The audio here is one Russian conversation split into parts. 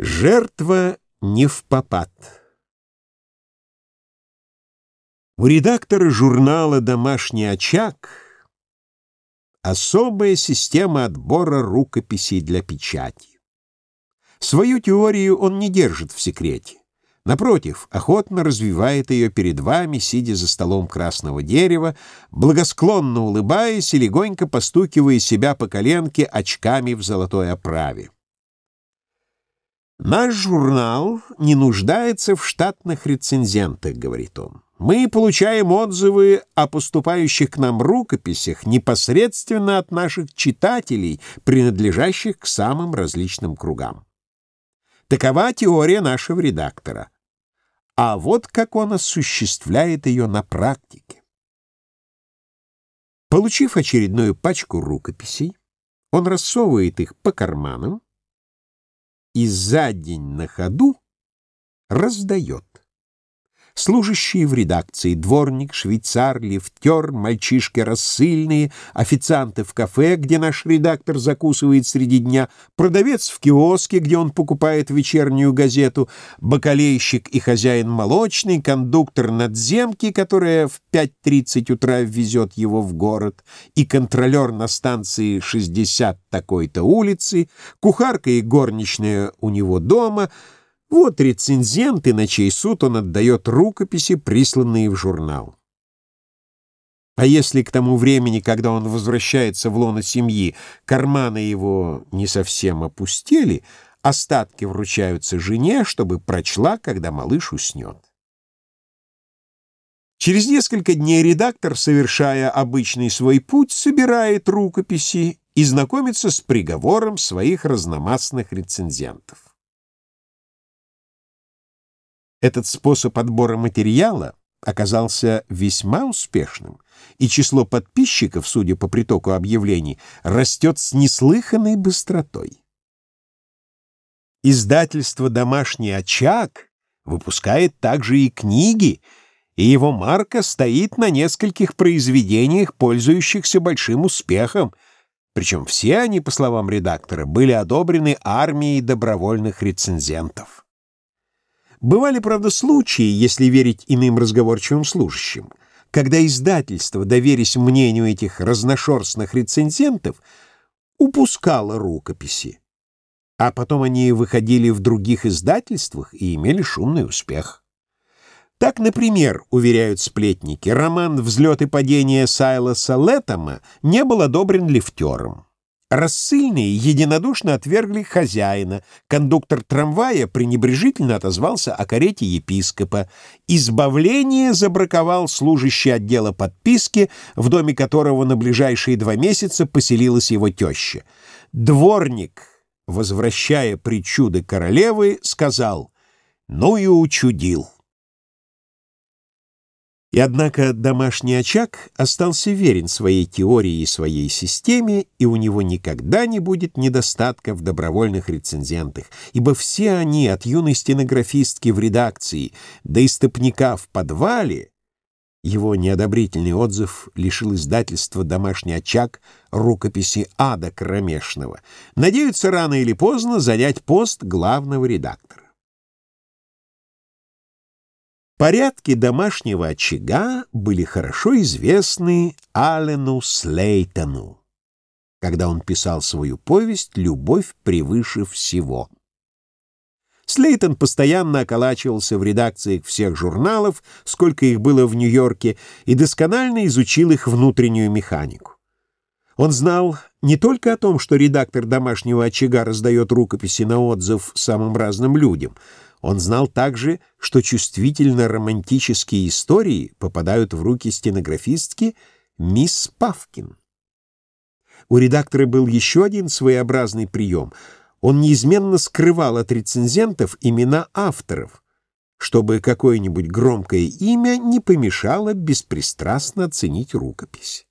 Жертва не в попад. У редактора журнала «Домашний очаг» особая система отбора рукописей для печати. Свою теорию он не держит в секрете. Напротив, охотно развивает ее перед вами, сидя за столом красного дерева, благосклонно улыбаясь и легонько постукивая себя по коленке очками в золотой оправе. «Наш журнал не нуждается в штатных рецензентах», — говорит он. «Мы получаем отзывы о поступающих к нам рукописях непосредственно от наших читателей, принадлежащих к самым различным кругам. Такова теория нашего редактора. А вот как он осуществляет ее на практике. Получив очередную пачку рукописей, он рассовывает их по карманам, и за день на ходу раздает. Служащие в редакции, дворник, швейцар, лифтер, мальчишки рассыльные, официанты в кафе, где наш редактор закусывает среди дня, продавец в киоске, где он покупает вечернюю газету, бакалейщик и хозяин молочный, кондуктор надземки, которая в 5.30 утра везет его в город, и контролер на станции 60 такой-то улицы, кухарка и горничная у него дома — вот рецензенты, на чей суд он отдает рукописи, присланные в журнал. А если к тому времени, когда он возвращается в лоно семьи, карманы его не совсем опустели, остатки вручаются жене, чтобы прочла, когда малыш уснет. Через несколько дней редактор, совершая обычный свой путь, собирает рукописи и знакомится с приговором своих разномастных рецензентов. Этот способ отбора материала оказался весьма успешным, и число подписчиков, судя по притоку объявлений, растет с неслыханной быстротой. Издательство «Домашний очаг» выпускает также и книги, и его марка стоит на нескольких произведениях, пользующихся большим успехом, причем все они, по словам редактора, были одобрены армией добровольных рецензентов. Бывали, правда, случаи, если верить иным разговорчивым служащим, когда издательство, доверясь мнению этих разношерстных рецензентов, упускало рукописи, а потом они выходили в других издательствах и имели шумный успех. Так, например, уверяют сплетники, роман «Взлет и падение» Сайлоса Леттема не был одобрен лифтером. Рассыльные единодушно отвергли хозяина, кондуктор трамвая пренебрежительно отозвался о карете епископа, избавление забраковал служащий отдела подписки, в доме которого на ближайшие два месяца поселилась его теща. Дворник, возвращая причуды королевы, сказал «Ну и учудил». И однако домашний очаг остался верен своей теории и своей системе, и у него никогда не будет недостатка в добровольных рецензентах, ибо все они, от юной стенографистки в редакции до истопника в подвале, его неодобрительный отзыв лишил издательства «Домашний очаг» рукописи ада кромешного, надеются рано или поздно занять пост главного редактора. Порядки домашнего очага были хорошо известны Алену Слейтону, когда он писал свою повесть «Любовь превыше всего». Слейтон постоянно околачивался в редакциях всех журналов, сколько их было в Нью-Йорке, и досконально изучил их внутреннюю механику. Он знал не только о том, что редактор домашнего очага раздает рукописи на отзыв самым разным людям — он знал также, что чувствительно-романтические истории попадают в руки стенографистки мисс Павкин. У редактора был еще один своеобразный прием. Он неизменно скрывал от рецензентов имена авторов, чтобы какое-нибудь громкое имя не помешало беспристрастно оценить рукопись.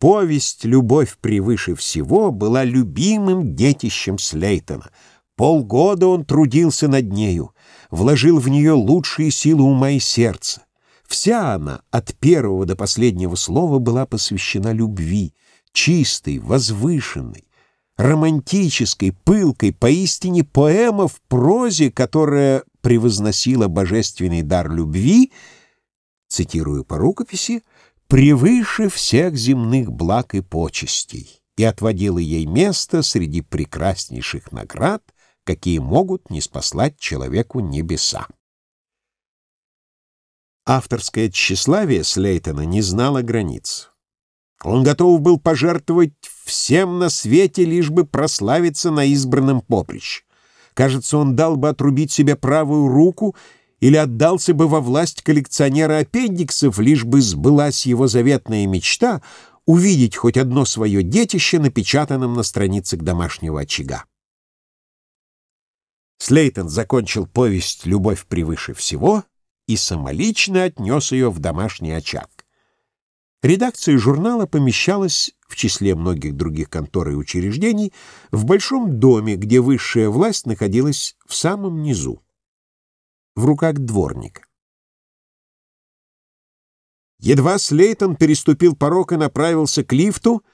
Повесть «Любовь превыше всего» была любимым детищем Слейтона — Полгода он трудился над нею, вложил в нее лучшие силы ума и сердца. Вся она, от первого до последнего слова, была посвящена любви, чистой, возвышенной, романтической, пылкой, поистине поэма в прозе, которая превозносила божественный дар любви, цитирую по рукописи, превыше всех земных благ и почестей и отводила ей место среди прекраснейших наград, какие могут не спаслать человеку небеса. Авторское тщеславие Слейтона не знало границ. Он готов был пожертвовать всем на свете, лишь бы прославиться на избранном поприще. Кажется, он дал бы отрубить себе правую руку или отдался бы во власть коллекционера аппендиксов, лишь бы сбылась его заветная мечта увидеть хоть одно свое детище, напечатанным на страницах домашнего очага. Слейтон закончил повесть «Любовь превыше всего» и самолично отнес ее в домашний очаг. Редакция журнала помещалась, в числе многих других контор и учреждений, в большом доме, где высшая власть находилась в самом низу, в руках дворника. Едва Слейтон переступил порог и направился к лифту,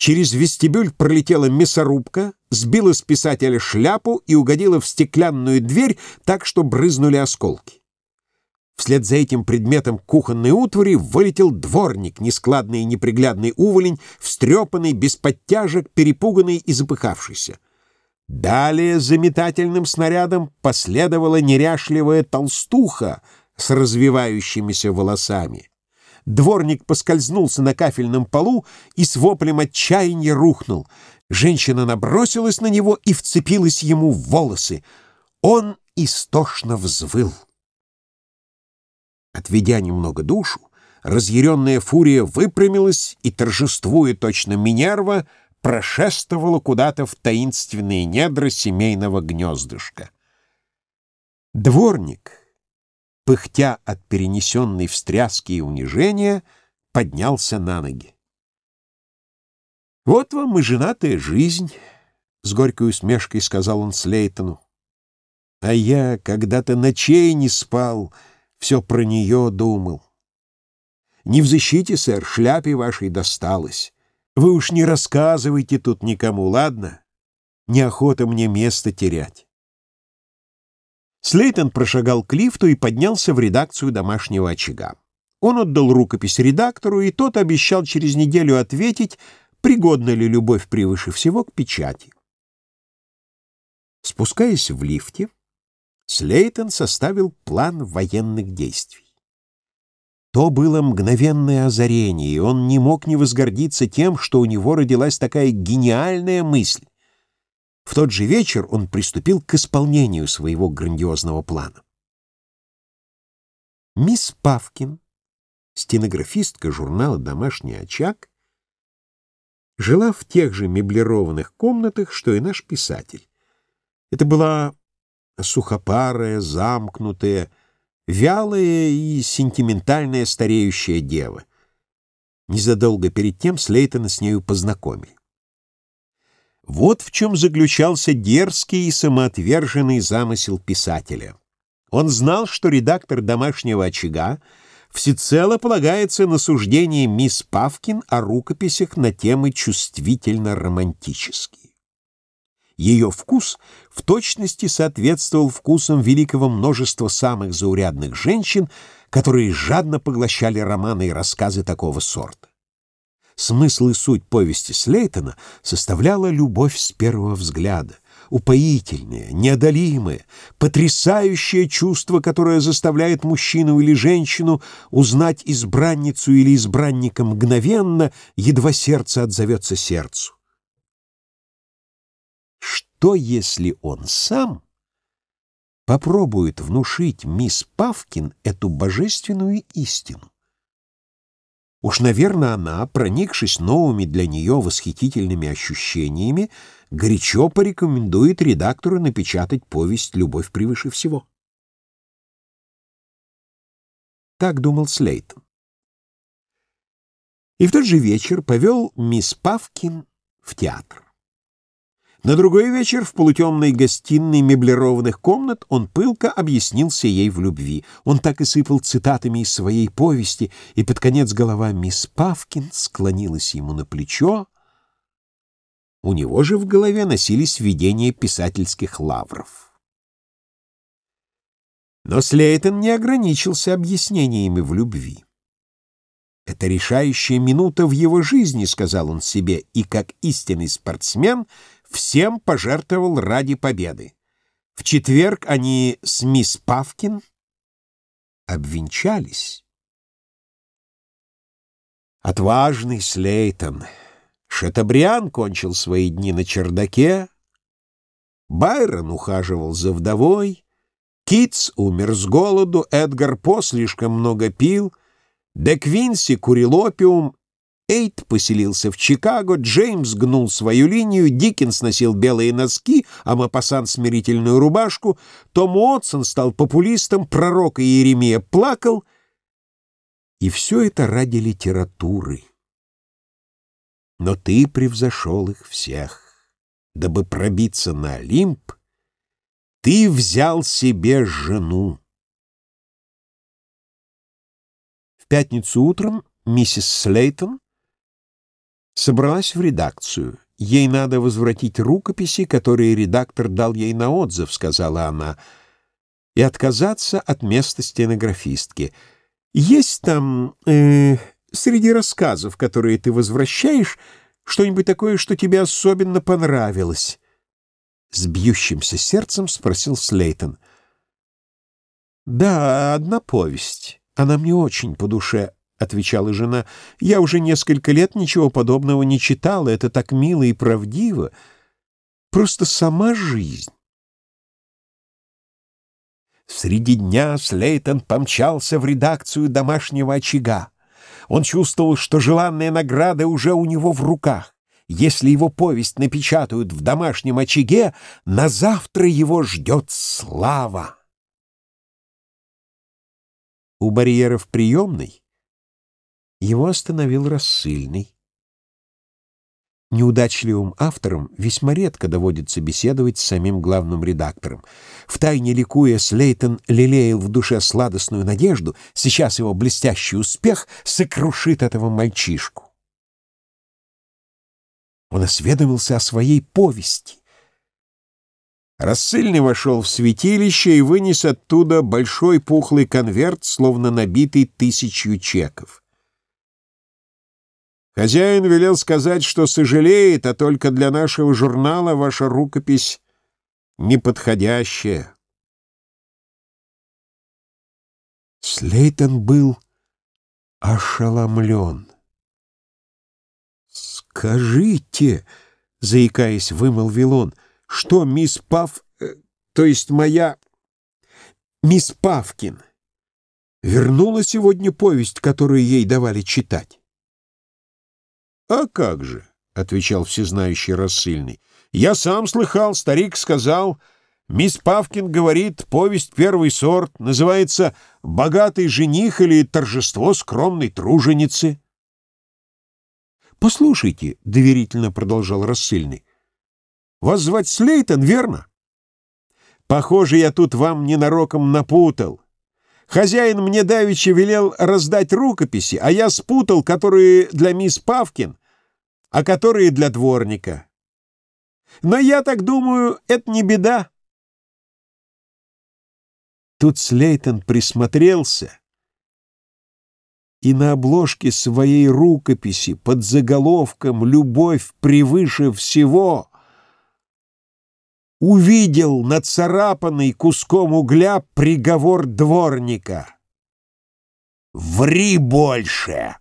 через вестибюль пролетела мясорубка, сбила с писателя шляпу и угодила в стеклянную дверь так, что брызнули осколки. Вслед за этим предметом кухонной утвари вылетел дворник, нескладный и неприглядный уволень, встрепанный, без подтяжек, перепуганный и запыхавшийся. Далее за метательным снарядом последовала неряшливая толстуха с развивающимися волосами. Дворник поскользнулся на кафельном полу и с воплем отчаяния рухнул. Женщина набросилась на него и вцепилась ему в волосы. Он истошно взвыл. Отведя немного душу, разъяренная фурия выпрямилась и, торжествуя точно Минерва, прошествовала куда-то в таинственные недра семейного гнездышка. Дворник, пыхтя от перенесенной встряски и унижения, поднялся на ноги. «Вот вам и женатая жизнь», — с горькой усмешкой сказал он Слейтону. «А я когда-то ночей не спал», — все про нее думал. Не в защите, сэр, шляпе вашей досталось. Вы уж не рассказывайте тут никому, ладно? Неохота мне место терять. Слейтон прошагал к лифту и поднялся в редакцию домашнего очага. Он отдал рукопись редактору, и тот обещал через неделю ответить, пригодна ли любовь превыше всего к печати. Спускаясь в лифте, Слейтон составил план военных действий. То было мгновенное озарение, и он не мог не возгордиться тем, что у него родилась такая гениальная мысль. В тот же вечер он приступил к исполнению своего грандиозного плана. Мисс Павкин, стенографистка журнала «Домашний очаг», жила в тех же меблированных комнатах, что и наш писатель. Это была сухопарая, замкнутая, вялая и сентиментальная стареющая дева. Незадолго перед тем Слейтона с нею познакомили. Вот в чем заключался дерзкий и самоотверженный замысел писателя. Он знал, что редактор «Домашнего очага» всецело полагается на суждение мисс Павкин о рукописях на темы чувствительно-романтические. Ее вкус в точности соответствовал вкусам великого множества самых заурядных женщин, которые жадно поглощали романы и рассказы такого сорта. Смысл и суть повести Слейтона составляла любовь с первого взгляда, упоительное, неодолимое, потрясающее чувство, которое заставляет мужчину или женщину узнать избранницу или избранника мгновенно, едва сердце отзовется сердцу. Что, если он сам попробует внушить мисс Павкин эту божественную истину? Уж, наверное, она, проникшись новыми для нее восхитительными ощущениями, горячо порекомендует редактору напечатать повесть «Любовь превыше всего». Так думал Слейтон. И в тот же вечер повел мисс Павкин в театр. На другой вечер в полутемной гостиной меблированных комнат он пылко объяснился ей в любви. Он так и сыпал цитатами из своей повести, и под конец голова мисс Павкин склонилась ему на плечо, У него же в голове носились видения писательских лавров. Но Слейтон не ограничился объяснениями в любви. «Это решающая минута в его жизни», — сказал он себе, и как истинный спортсмен всем пожертвовал ради победы. В четверг они с мисс Павкин обвенчались. Отважный Слейтон. Шатабриан кончил свои дни на чердаке. Байрон ухаживал за вдовой. Китс умер с голоду, Эдгар По слишком много пил. Де Квинси курил опиум, Эйт поселился в Чикаго, Джеймс гнул свою линию, Диккенс носил белые носки, а Мапасан — смирительную рубашку, Том Уотсон стал популистом, пророк Иеремия плакал. И все это ради литературы. Но ты превзошел их всех. Дабы пробиться на Олимп, ты взял себе жену. В пятницу утром миссис Слейтон собралась в редакцию. «Ей надо возвратить рукописи, которые редактор дал ей на отзыв», — сказала она, — «и отказаться от места стенографистки. Есть там, э, среди рассказов, которые ты возвращаешь, что-нибудь такое, что тебе особенно понравилось?» С бьющимся сердцем спросил Слейтон. «Да, одна повесть. Она мне очень по душе. — отвечала жена, — «я уже несколько лет ничего подобного не читала, это так мило и правдиво. Просто сама жизнь». Среди дня Слейтон помчался в редакцию домашнего очага. Он чувствовал, что желанная награда уже у него в руках. Если его повесть напечатают в домашнем очаге, на завтра его ждет слава. У барьера в приемной его остановил рассыльный. Неудачливым авторам весьма редко доводится беседовать с самим главным редактором. Втайне ликуя, Слейтон лелеял в душе сладостную надежду, сейчас его блестящий успех сокрушит этого мальчишку. Он осведомился о своей повести. Рассыльный вошел в святилище и вынес оттуда большой пухлый конверт, словно набитый тысячью чеков. Хозяин велел сказать, что сожалеет, а только для нашего журнала ваша рукопись неподходящая. Слейтон был ошеломлен. «Скажите», — заикаясь, вымолвил он, — «что мисс Пав, э, то есть моя мисс Павкин, вернула сегодня повесть, которую ей давали читать?» «А как же?» — отвечал всезнающий рассыльный. «Я сам слыхал, старик сказал. Мисс Павкин говорит, повесть первый сорт, называется «Богатый жених» или «Торжество скромной труженицы». «Послушайте», — доверительно продолжал рассыльный, — «вас звать Слейтон, верно?» «Похоже, я тут вам ненароком напутал». Хозяин мне давеча велел раздать рукописи, а я спутал, которые для мисс Павкин, а которые для дворника. Но я так думаю, это не беда. Тут Слейтон присмотрелся и на обложке своей рукописи под заголовком «Любовь превыше всего» увидел нацарапанный куском угля приговор дворника. «Ври больше!»